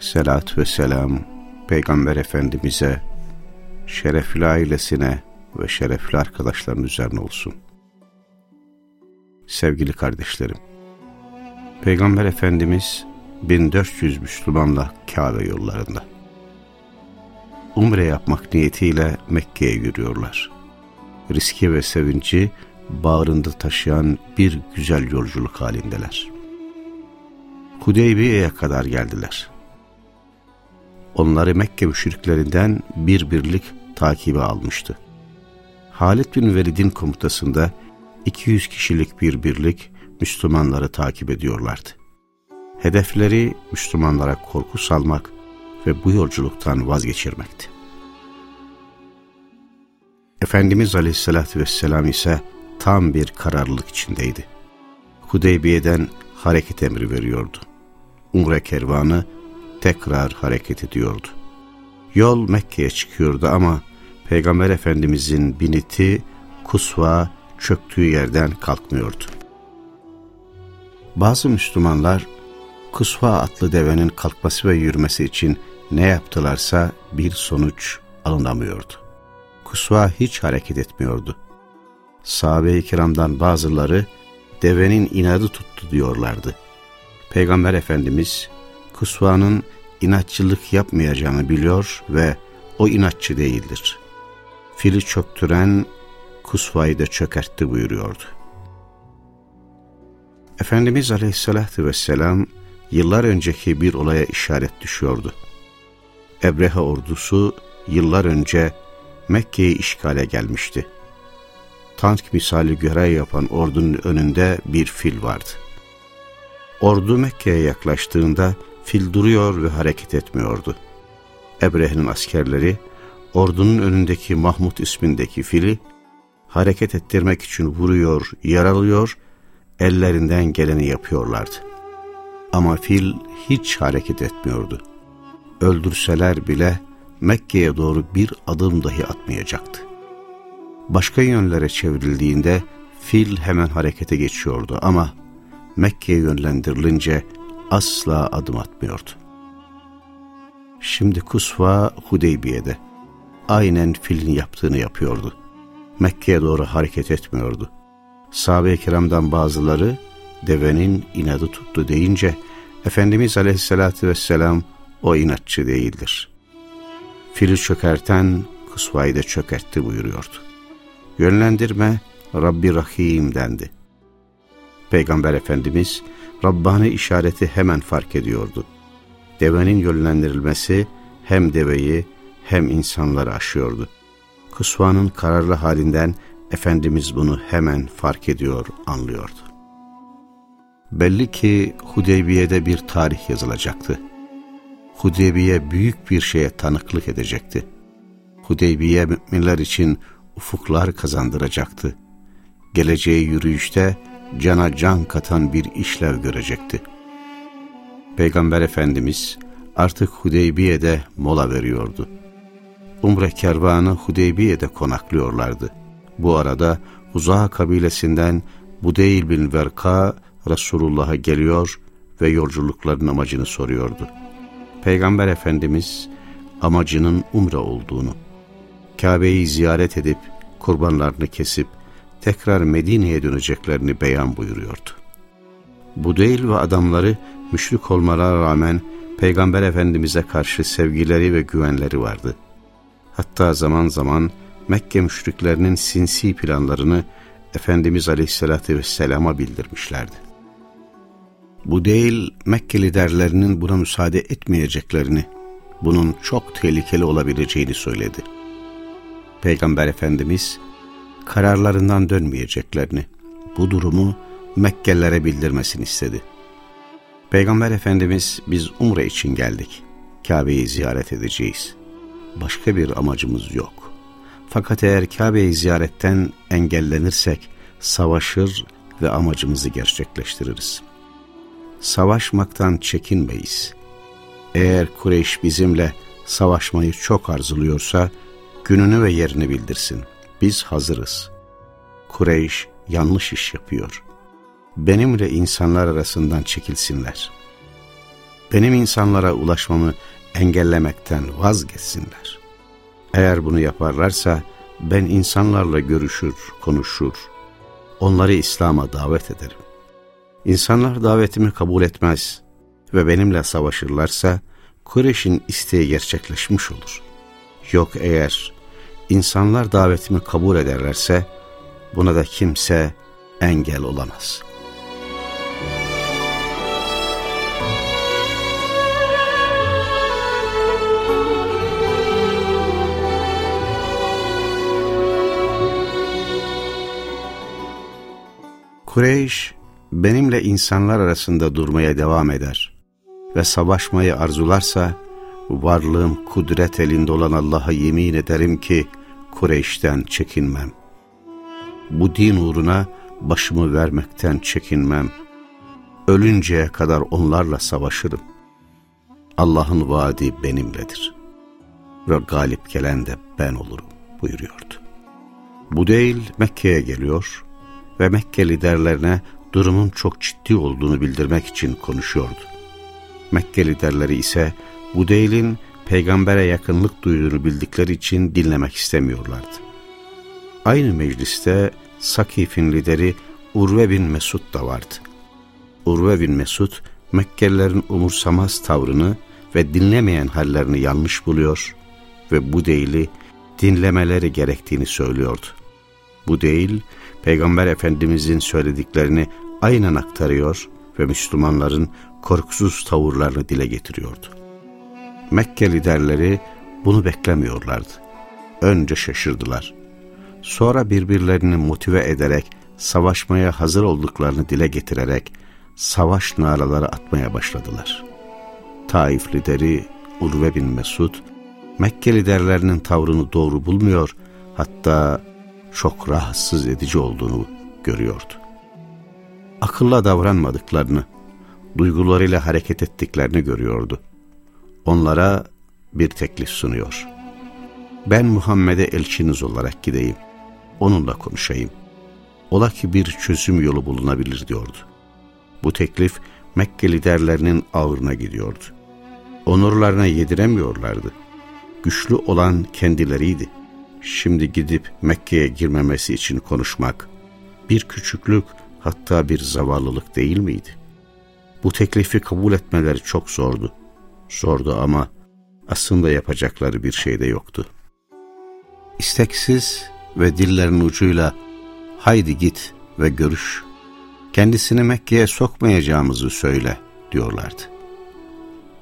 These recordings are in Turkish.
Selat ve selam Peygamber Efendimiz'e, şerefli ailesine ve şerefli arkadaşların üzerine olsun. Sevgili kardeşlerim, Peygamber Efendimiz 1400 Müslümanla Kabe yollarında. Umre yapmak niyetiyle Mekke'ye yürüyorlar. Riski ve sevinci bağrında taşıyan bir güzel yolculuk halindeler. Hudeybiye'ye kadar geldiler. Onları Mekke müşriklerinden bir birlik takibe almıştı. Halid bin Velid'in komutasında 200 kişilik bir birlik Müslümanları takip ediyorlardı. Hedefleri Müslümanlara korku salmak ve bu yolculuktan vazgeçirmekti. Efendimiz Aleyhisselatü Vesselam ise tam bir kararlılık içindeydi. Hudeybiye'den hareket emri veriyordu. Umre kervanı tekrar hareket ediyordu. Yol Mekke'ye çıkıyordu ama Peygamber Efendimizin biniti Kusva çöktüğü yerden kalkmıyordu. Bazı Müslümanlar Kusva adlı devenin kalkması ve yürümesi için ne yaptılarsa bir sonuç alınamıyordu. Kusva hiç hareket etmiyordu. Sahabe-i kiramdan bazıları devenin inadı tuttu diyorlardı. Peygamber Efendimiz Kusva'nın inatçılık yapmayacağını biliyor ve o inatçı değildir. Fili çöktüren Kusva'yı da çökertti buyuruyordu. Efendimiz Aleyhisselatü Vesselam yıllar önceki bir olaya işaret düşüyordu. Ebrehe ordusu yıllar önce Mekke'yi işgale gelmişti. Tank misali görev yapan ordunun önünde bir fil vardı. Ordu Mekke'ye yaklaştığında fil duruyor ve hareket etmiyordu. Ebrehe'nin askerleri ordunun önündeki Mahmud ismindeki fili hareket ettirmek için vuruyor, yaralıyor, ellerinden geleni yapıyorlardı. Ama fil hiç hareket etmiyordu. Öldürseler bile Mekke'ye doğru bir adım dahi atmayacaktı. Başka yönlere çevrildiğinde fil hemen harekete geçiyordu ama Mekke'ye yönlendirilince asla adım atmıyordu. Şimdi Kusva Hudeybiye'de aynen filin yaptığını yapıyordu. Mekke'ye doğru hareket etmiyordu. Sahabe-i kiramdan bazıları devenin inadı tuttu deyince Efendimiz Aleyhisselatü Vesselam o inatçı değildir. Fili çökerten Kusva'yı da çökertti buyuruyordu. Yönlendirme Rabbi Rahim dendi. Peygamber Efendimiz Rabbani işareti hemen fark ediyordu. Devenin yönlendirilmesi hem deveyi hem insanları aşıyordu. Kusvanın kararlı halinden Efendimiz bunu hemen fark ediyor, anlıyordu. Belli ki Hudeybiye'de bir tarih yazılacaktı. Hudeybiye büyük bir şeye tanıklık edecekti. Hudeybiye müminler için ufuklar kazandıracaktı. Geleceği yürüyüşte cana can katan bir işlev görecekti. Peygamber Efendimiz artık Hudeybiye'de mola veriyordu. Umre kervanı Hudeybiye'de konaklıyorlardı. Bu arada Uzaha kabilesinden Budeyl bin Verka Resulullah'a geliyor ve yolculukların amacını soruyordu. Peygamber Efendimiz amacının umre olduğunu, Kabe'yi ziyaret edip kurbanlarını kesip tekrar Medine'ye döneceklerini beyan buyuruyordu. Budeyl ve adamları müşrik olmalara rağmen Peygamber Efendimiz'e karşı sevgileri ve güvenleri vardı. Hatta zaman zaman Mekke müşriklerinin sinsi planlarını Efendimiz Aleyhisselatü Vesselam'a bildirmişlerdi. Bu değil Mekke liderlerinin buna müsaade etmeyeceklerini, bunun çok tehlikeli olabileceğini söyledi. Peygamber Efendimiz kararlarından dönmeyeceklerini, bu durumu Mekkelilere bildirmesini istedi. Peygamber Efendimiz biz umre için geldik. Kabe'yi ziyaret edeceğiz. Başka bir amacımız yok. Fakat eğer Kabe'yi ziyaretten engellenirsek savaşır ve amacımızı gerçekleştiririz. Savaşmaktan çekinmeyiz. Eğer Kureyş bizimle savaşmayı çok arzuluyorsa gününü ve yerini bildirsin. Biz hazırız. Kureyş yanlış iş yapıyor. Benimle insanlar arasından çekilsinler. Benim insanlara ulaşmamı engellemekten vazgeçsinler. Eğer bunu yaparlarsa ben insanlarla görüşür, konuşur, onları İslam'a davet ederim. İnsanlar davetimi kabul etmez ve benimle savaşırlarsa Kureyş'in isteği gerçekleşmiş olur. Yok eğer insanlar davetimi kabul ederlerse buna da kimse engel olamaz.'' Kureyş benimle insanlar arasında durmaya devam eder ve savaşmayı arzularsa varlığım kudret elinde olan Allah'a yemin ederim ki Kureyş'ten çekinmem. Bu din uğruna başımı vermekten çekinmem. Ölünceye kadar onlarla savaşırım. Allah'ın vaadi benimledir. Ve galip gelen de ben olurum buyuruyordu. Bu değil Mekke'ye geliyor ve Mekke liderlerine durumun çok ciddi olduğunu bildirmek için konuşuyordu. Mekke liderleri ise bu değilin peygambere yakınlık duyduğunu bildikleri için dinlemek istemiyorlardı. Aynı mecliste Sakif'in lideri Urve bin Mesud da vardı. Urve bin Mesud, Mekkelilerin umursamaz tavrını ve dinlemeyen hallerini yanlış buluyor ve bu değili dinlemeleri gerektiğini söylüyordu. Bu değil, Peygamber Efendimizin söylediklerini aynen aktarıyor ve Müslümanların korkusuz tavırlarını dile getiriyordu. Mekke liderleri bunu beklemiyorlardı. Önce şaşırdılar. Sonra birbirlerini motive ederek savaşmaya hazır olduklarını dile getirerek savaş naraları atmaya başladılar. Taif lideri Urve bin Mesud, Mekke liderlerinin tavrını doğru bulmuyor, hatta çok rahatsız edici olduğunu görüyordu. Akılla davranmadıklarını, duygularıyla hareket ettiklerini görüyordu. Onlara bir teklif sunuyor. Ben Muhammed'e elçiniz olarak gideyim. Onunla konuşayım. Ola ki bir çözüm yolu bulunabilir diyordu. Bu teklif Mekke liderlerinin ağırına gidiyordu. Onurlarına yediremiyorlardı. Güçlü olan kendileriydi şimdi gidip Mekke'ye girmemesi için konuşmak bir küçüklük hatta bir zavallılık değil miydi? Bu teklifi kabul etmeleri çok zordu. Zordu ama aslında yapacakları bir şey de yoktu. İsteksiz ve dillerin ucuyla haydi git ve görüş, kendisini Mekke'ye sokmayacağımızı söyle diyorlardı.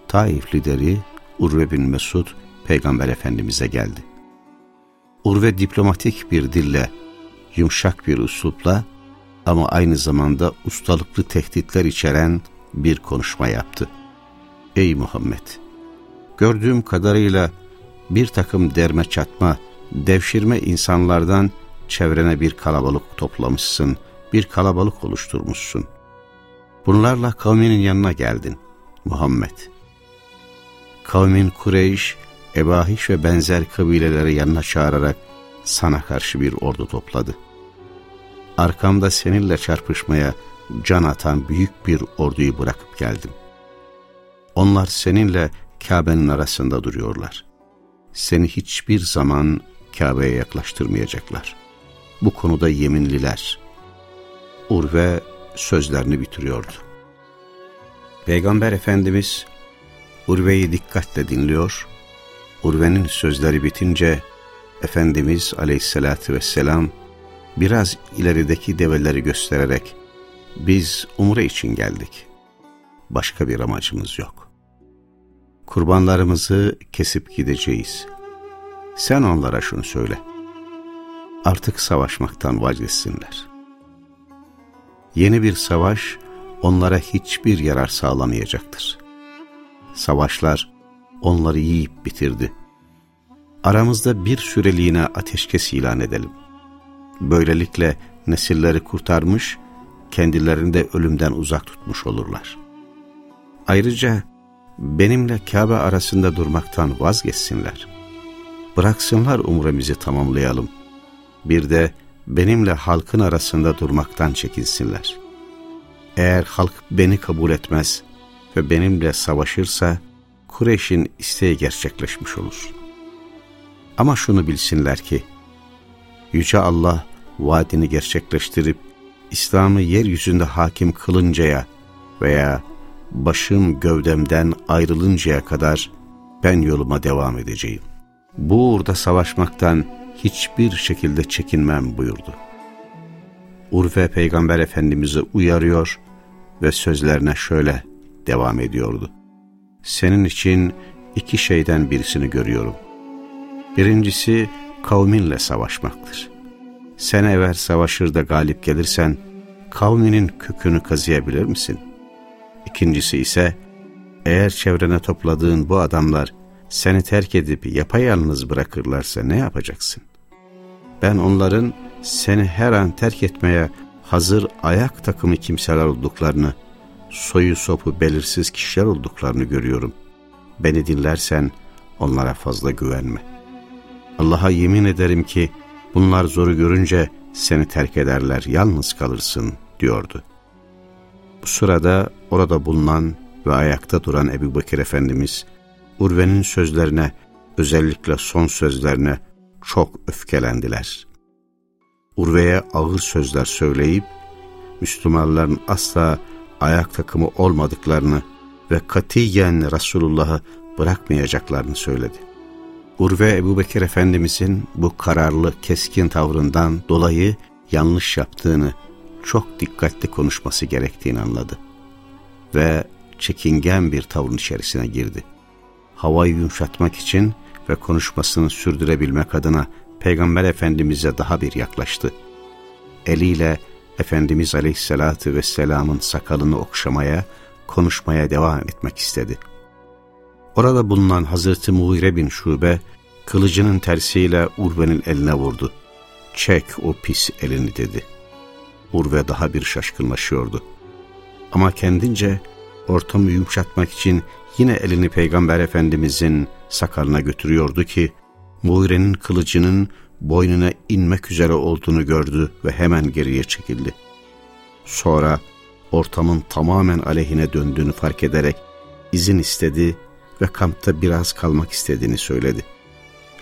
Taif lideri Urve bin Mesud Peygamber Efendimiz'e geldi. Urve diplomatik bir dille, yumuşak bir üslupla ama aynı zamanda ustalıklı tehditler içeren bir konuşma yaptı. Ey Muhammed! Gördüğüm kadarıyla bir takım derme çatma, devşirme insanlardan çevrene bir kalabalık toplamışsın, bir kalabalık oluşturmuşsun. Bunlarla kavminin yanına geldin Muhammed. Kavmin Kureyş, Ebahiş ve benzer kabileleri yanına çağırarak sana karşı bir ordu topladı. Arkamda seninle çarpışmaya can atan büyük bir orduyu bırakıp geldim. Onlar seninle Kabe'nin arasında duruyorlar. Seni hiçbir zaman Kabe'ye yaklaştırmayacaklar. Bu konuda yeminliler. Urve sözlerini bitiriyordu. Peygamber Efendimiz Urve'yi dikkatle dinliyor Urve'nin sözleri bitince Efendimiz aleyhissalatü vesselam biraz ilerideki develeri göstererek biz umre için geldik. Başka bir amacımız yok. Kurbanlarımızı kesip gideceğiz. Sen onlara şunu söyle. Artık savaşmaktan vazgeçsinler. Yeni bir savaş onlara hiçbir yarar sağlamayacaktır. Savaşlar onları yiyip bitirdi. Aramızda bir süreliğine ateşkes ilan edelim. Böylelikle nesilleri kurtarmış, kendilerini de ölümden uzak tutmuş olurlar. Ayrıca benimle Kabe arasında durmaktan vazgeçsinler. Bıraksınlar umremizi tamamlayalım. Bir de benimle halkın arasında durmaktan çekinsinler. Eğer halk beni kabul etmez ve benimle savaşırsa, Kureyş'in isteği gerçekleşmiş olur. Ama şunu bilsinler ki, Yüce Allah vaadini gerçekleştirip, İslam'ı yeryüzünde hakim kılıncaya veya başım gövdemden ayrılıncaya kadar ben yoluma devam edeceğim. Bu uğurda savaşmaktan hiçbir şekilde çekinmem buyurdu. Urfe Peygamber Efendimiz'i uyarıyor ve sözlerine şöyle devam ediyordu. Senin için iki şeyden birisini görüyorum. Birincisi kavminle savaşmaktır. Sen eğer savaşır da galip gelirsen kavminin kökünü kazıyabilir misin? İkincisi ise eğer çevrene topladığın bu adamlar seni terk edip yapayalnız bırakırlarsa ne yapacaksın? Ben onların seni her an terk etmeye hazır ayak takımı kimseler olduklarını, soyu sopu belirsiz kişiler olduklarını görüyorum. Beni dinlersen onlara fazla güvenme. Allah'a yemin ederim ki bunlar zoru görünce seni terk ederler, yalnız kalırsın diyordu. Bu sırada orada bulunan ve ayakta duran Ebu Bekir Efendimiz, Urve'nin sözlerine, özellikle son sözlerine çok öfkelendiler. Urve'ye ağır sözler söyleyip, Müslümanların asla ayak takımı olmadıklarını ve katiyen Resulullah'ı bırakmayacaklarını söyledi. Urve Ebu Bekir Efendimizin bu kararlı, keskin tavrından dolayı yanlış yaptığını, çok dikkatli konuşması gerektiğini anladı. Ve çekingen bir tavrın içerisine girdi. Havayı yumuşatmak için ve konuşmasını sürdürebilmek adına Peygamber Efendimiz'e daha bir yaklaştı. Eliyle Efendimiz Aleyhisselatü Vesselam'ın sakalını okşamaya, konuşmaya devam etmek istedi. Orada bulunan Hazreti Muhire bin Şube, kılıcının tersiyle Urve'nin eline vurdu. Çek o pis elini dedi. Urve daha bir şaşkınlaşıyordu. Ama kendince ortamı yumuşatmak için yine elini Peygamber Efendimizin sakalına götürüyordu ki, Muire'nin kılıcının boynuna inmek üzere olduğunu gördü ve hemen geriye çekildi. Sonra ortamın tamamen aleyhine döndüğünü fark ederek izin istedi ve kampta biraz kalmak istediğini söyledi.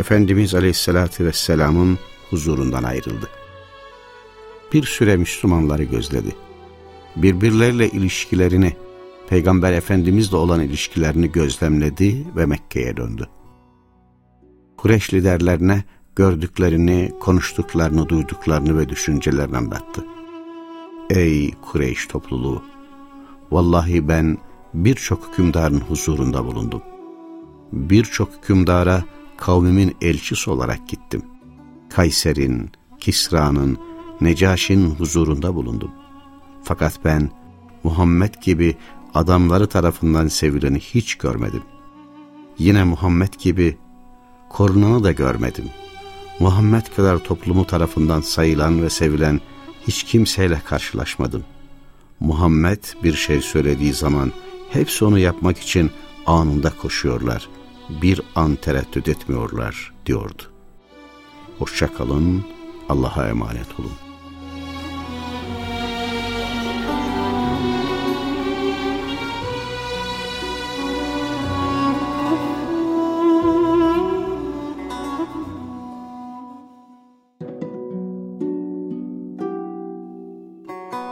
Efendimiz Aleyhisselatü Vesselam'ın huzurundan ayrıldı. Bir süre Müslümanları gözledi. Birbirleriyle ilişkilerini, Peygamber Efendimizle olan ilişkilerini gözlemledi ve Mekke'ye döndü. Kureyş liderlerine gördüklerini, konuştuklarını, duyduklarını ve düşüncelerini anlattı. Ey Kureyş topluluğu! Vallahi ben birçok hükümdarın huzurunda bulundum. Birçok hükümdara kavmimin elçisi olarak gittim. Kayser'in, Kisra'nın, Necaş'in huzurunda bulundum. Fakat ben Muhammed gibi adamları tarafından sevileni hiç görmedim. Yine Muhammed gibi korunanı da görmedim. Muhammed kadar toplumu tarafından sayılan ve sevilen hiç kimseyle karşılaşmadım. Muhammed bir şey söylediği zaman hepsi onu yapmak için anında koşuyorlar. Bir an tereddüt etmiyorlar diyordu. Hoşçakalın, Allah'a emanet olun.